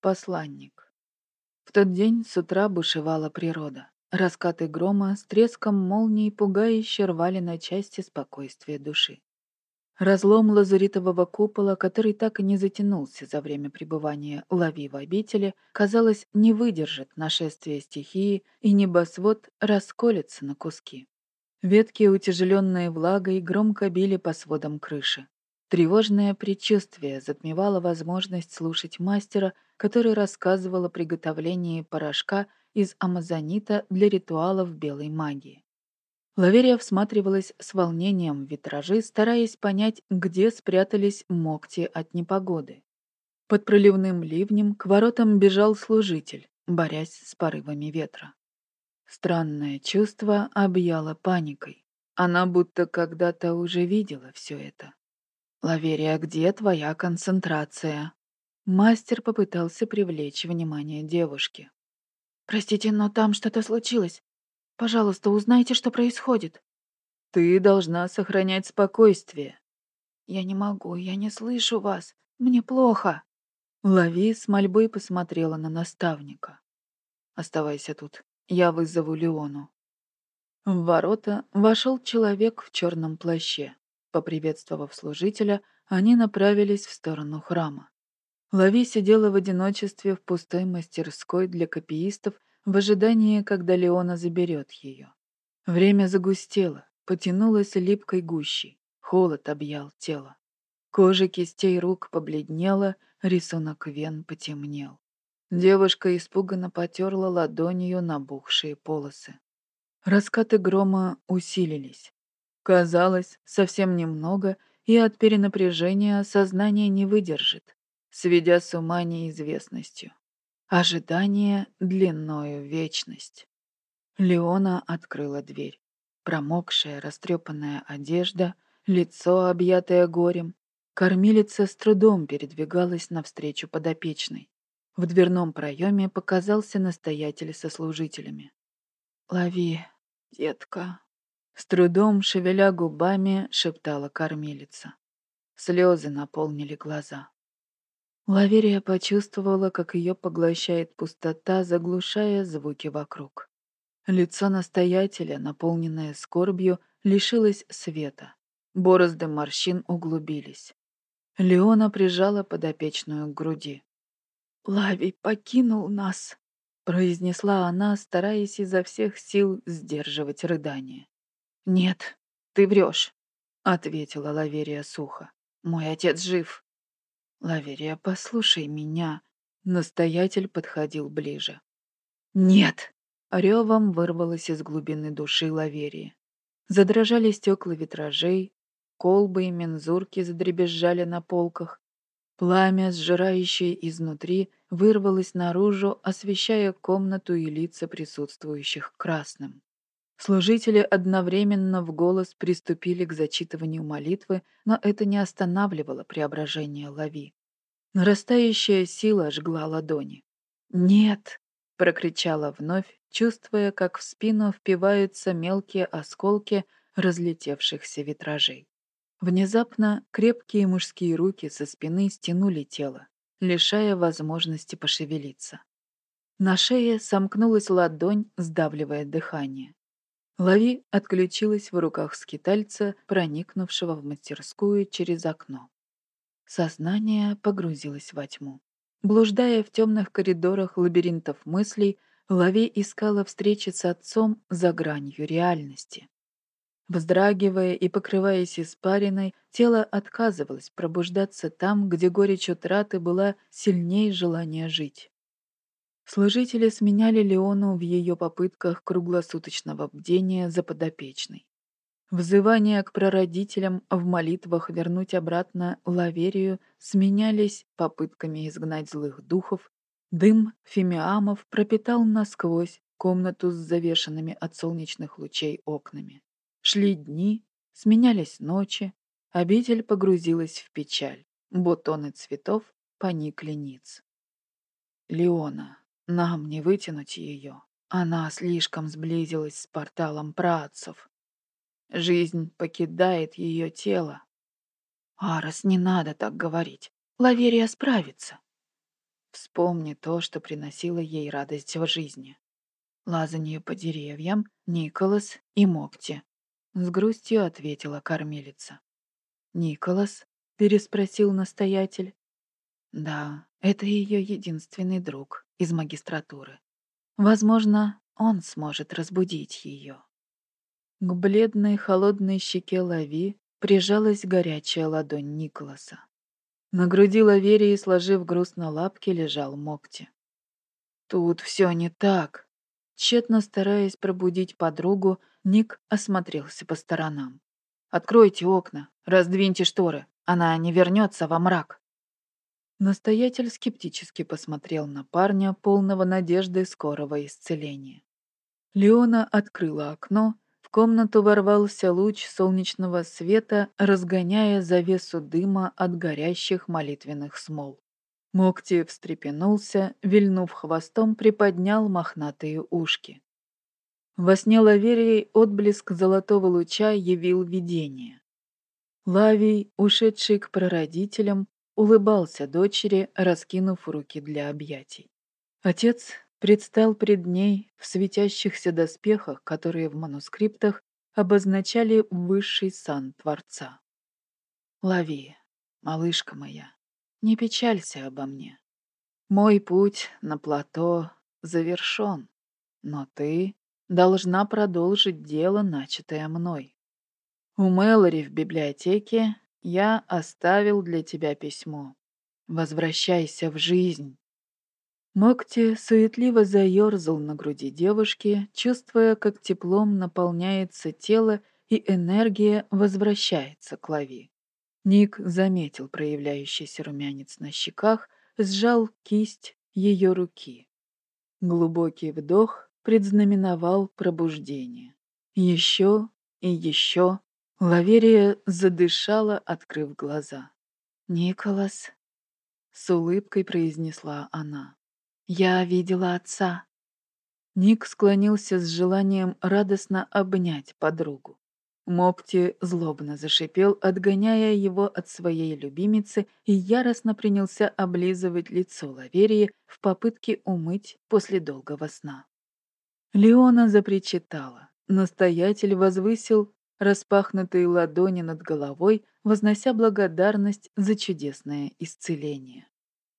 Посланник. В тот день с утра бушевала природа. Раскаты грома с треском молний пугающе рвали на части спокойствие души. Разлом лазуритового купола, который так и не затянулся за время пребывания Лави в обители, казалось, не выдержит нашествия стихии, и небосвод расколется на куски. Ветки, утяжеленные влагой, громко били по сводам крыши. Тревожное предчувствие затмевало возможность слушать мастера, который рассказывал о приготовлении порошка из амазонита для ритуалов белой магии. Лаверия всматривалась с волнением в витражи, стараясь понять, где спрятались мокти от непогоды. Под проливным ливнем к воротам бежал служитель, борясь с порывами ветра. Странное чувство объяло паникой. Она будто когда-то уже видела все это. «Лаверия, где твоя концентрация?» Мастер попытался привлечь внимание девушки. «Простите, но там что-то случилось. Пожалуйста, узнайте, что происходит». «Ты должна сохранять спокойствие». «Я не могу, я не слышу вас. Мне плохо». Лави с мольбой посмотрела на наставника. «Оставайся тут. Я вызову Леону». В ворота вошел человек в черном плаще. Поприветствовав служителя, они направились в сторону храма. Лави сидела в одиночестве в пустой мастерской для копиистов в ожидании, когда Леона заберет ее. Время загустело, потянулось липкой гущей, холод объял тело. Кожа кистей рук побледнела, рисунок вен потемнел. Девушка испуганно потерла ладонью набухшие полосы. Раскаты грома усилились. Казалось, совсем немного, и от перенапряжения сознание не выдержит, сведя с ума неизвестностью. Ожидание длиною вечность. Леона открыла дверь. Промокшая, растрепанная одежда, лицо, объятое горем. Кормилица с трудом передвигалась навстречу подопечной. В дверном проеме показался настоятель со служителями. «Лови, детка!» С трудом, шевеля губами, шептала кормилица. Слезы наполнили глаза. Лаверия почувствовала, как ее поглощает пустота, заглушая звуки вокруг. Лицо настоятеля, наполненное скорбью, лишилось света. Борозды морщин углубились. Леона прижала подопечную к груди. «Лавий покинул нас», — произнесла она, стараясь изо всех сил сдерживать рыдание. «Нет, ты врешь», — ответила Лаверия сухо. «Мой отец жив». «Лаверия, послушай меня», — настоятель подходил ближе. «Нет!» — ревом вырвалось из глубины души Лаверии. Задрожали стекла витражей, колбы и мензурки задребезжали на полках, Пламя, сжирающее изнутри, вырвалось наружу, освещая комнату и лица присутствующих красным. Служители одновременно в голос приступили к зачитыванию молитвы, но это не останавливало преображение Лави. Нарастающая сила жгла ладони. «Нет!» — прокричала вновь, чувствуя, как в спину впиваются мелкие осколки разлетевшихся витражей. Внезапно крепкие мужские руки со спины стянули тело, лишая возможности пошевелиться. На шее сомкнулась ладонь, сдавливая дыхание. Лави отключилась в руках скитальца, проникнувшего в мастерскую через окно. Сознание погрузилось во тьму. Блуждая в темных коридорах лабиринтов мыслей, Лави искала встречи с отцом за гранью реальности. Вздрагивая и покрываясь испариной, тело отказывалось пробуждаться там, где горечь утраты была сильнее желания жить. Служители сменяли Леону в ее попытках круглосуточного бдения за подопечной. Взывания к прародителям в молитвах вернуть обратно Лаверию сменялись попытками изгнать злых духов, дым фимиамов пропитал насквозь комнату с завешенными от солнечных лучей окнами. Шли дни, сменялись ночи, обитель погрузилась в печаль, бутоны цветов поникли ниц. Леона, нам не вытянуть ее. Она слишком сблизилась с порталом працев. Жизнь покидает ее тело. Арас, не надо так говорить. Лаверия справится. вспомни то, что приносило ей радость в жизни. Лазанье по деревьям, Николас и Мокти. С грустью ответила кормилица. «Николас?» — переспросил настоятель. «Да, это ее единственный друг из магистратуры. Возможно, он сможет разбудить ее». К бледной холодной щеке Лави прижалась горячая ладонь Николаса. На груди Лаверии, сложив грустно лапки, лежал Мокти. «Тут все не так». Тщетно стараясь пробудить подругу, Ник осмотрелся по сторонам. «Откройте окна, раздвиньте шторы, она не вернется во мрак». Настоятель скептически посмотрел на парня, полного надежды скорого исцеления. Леона открыла окно, в комнату ворвался луч солнечного света, разгоняя завесу дыма от горящих молитвенных смол. Мокти встрепенулся, вильнув хвостом, приподнял мохнатые ушки. Во сне Лаверии отблеск золотого луча явил видение. Лавий, ушедший к прародителям, улыбался дочери, раскинув руки для объятий. Отец предстал пред ней в светящихся доспехах, которые в манускриптах обозначали высший сан Творца. «Лови, малышка моя, не печалься обо мне. Мой путь на плато завершен, но ты должна продолжить дело, начатое мной. У Мэлори в библиотеке я оставил для тебя письмо. Возвращайся в жизнь. Мокти суетливо заерзал на груди девушки, чувствуя, как теплом наполняется тело и энергия возвращается к Лави. Ник заметил проявляющийся румянец на щеках, сжал кисть ее руки. Глубокий вдох предзнаменовал пробуждение. Еще и еще Лаверия задышала, открыв глаза. «Николас», — с улыбкой произнесла она. Я видела отца. Ник склонился с желанием радостно обнять подругу. Мопти злобно зашипел, отгоняя его от своей любимицы, и яростно принялся облизывать лицо Лаверии в попытке умыть после долгого сна. Леона запричитала. Настоятель возвысил распахнутые ладони над головой, вознося благодарность за чудесное исцеление.